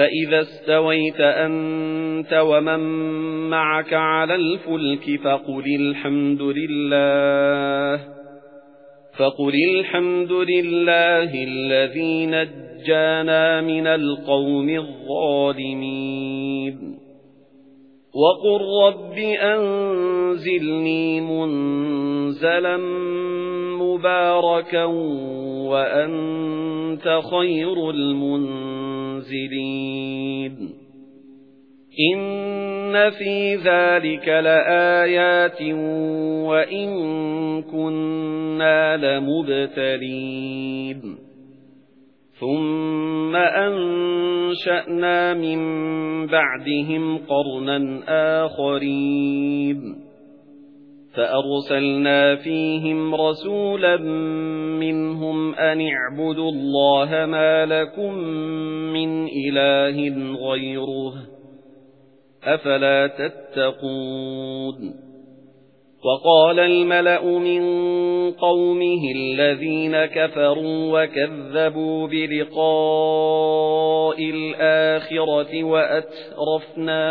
فَإِذَا اسْتَوَيْتَ أَنْتَ وَمَن مَّعَكَ عَلَى الْفُلْكِ فَقُلِ الْحَمْدُ لِلَّهِ فَقُلِ الْحَمْدُ لِلَّهِ الَّذِي نَجَّانَا مِنَ الْقَوْمِ الظَّالِمِينَ. وَقُل رَّبِّ أَنزِلْنِي مُنزَلًا مُبَارَكًا وَأَنتَ خَيْرُ الْمُنزِلِينَ. إِنَّ فِي ذَلِكَ لَآيَاتٍ وَإِن كُنَّا لَمُبْتَلِينَ. ثُمَّ أَنشَأْنَا مِن بَعْدِهِمْ قَرْنًا آخَرِينَ. فَأَرْسَلْنَا فِيهِمْ رَسُولًا مِنْهُمْ أَنِ اعْبُدُوا اللَّهَ مَا لَكُمْ مِنْ إِلَٰهٍ غَيْرُهُ أَفَلَا تَتَّقُونَ وَقَالَ الْمَلَأُ مِنْ قَوْمِهِ الَّذِينَ كَفَرُوا وَكَذَّبُوا بِلِقَاءِ الْآخِرَةِ وَأَتْرَفْنَاهُمْ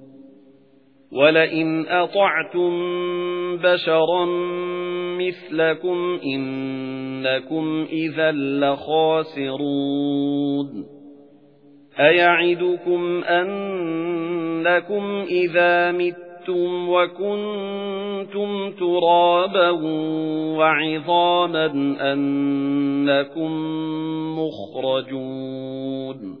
وَلَئِنْ أَطَعْتُمْ بَشَرًا مِثْلَكُمْ إِنَّكُمْ إِذًا لَخَاسِرُونَ أَيَعِدُكُمْ أَنَّكُمْ إِذَا مِتُّمْ وَكُنتُمْ تُرَابًا وَعِظَامًا أَنَّكُمْ مُخْرَجُونَ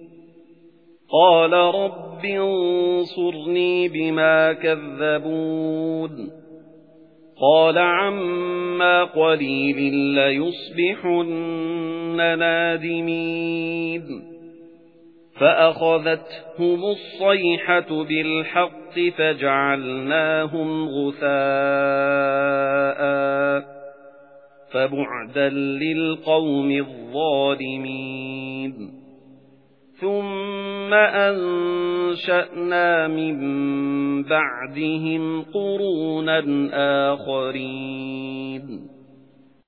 قَالَ رَبِّ انصُرْنِي بِمَا كَذَّبُونِ. قَالَ عَمَّا قَلِيلٍ لَّيُصْبِحُنَّ نَادِمِينَ. فَأَخَذَتْهُمُ الصَّيْحَةُ بِالْحَقِّ فَجَعَلْنَاهُمْ غُثَاءً فَبُعْدًا لِلْقَوْمِ الظَّالِمِينَ. ثُمَّ أَنشَأْنَا مِن بَعْدِهِمْ قُرُونًا آخَرِينَ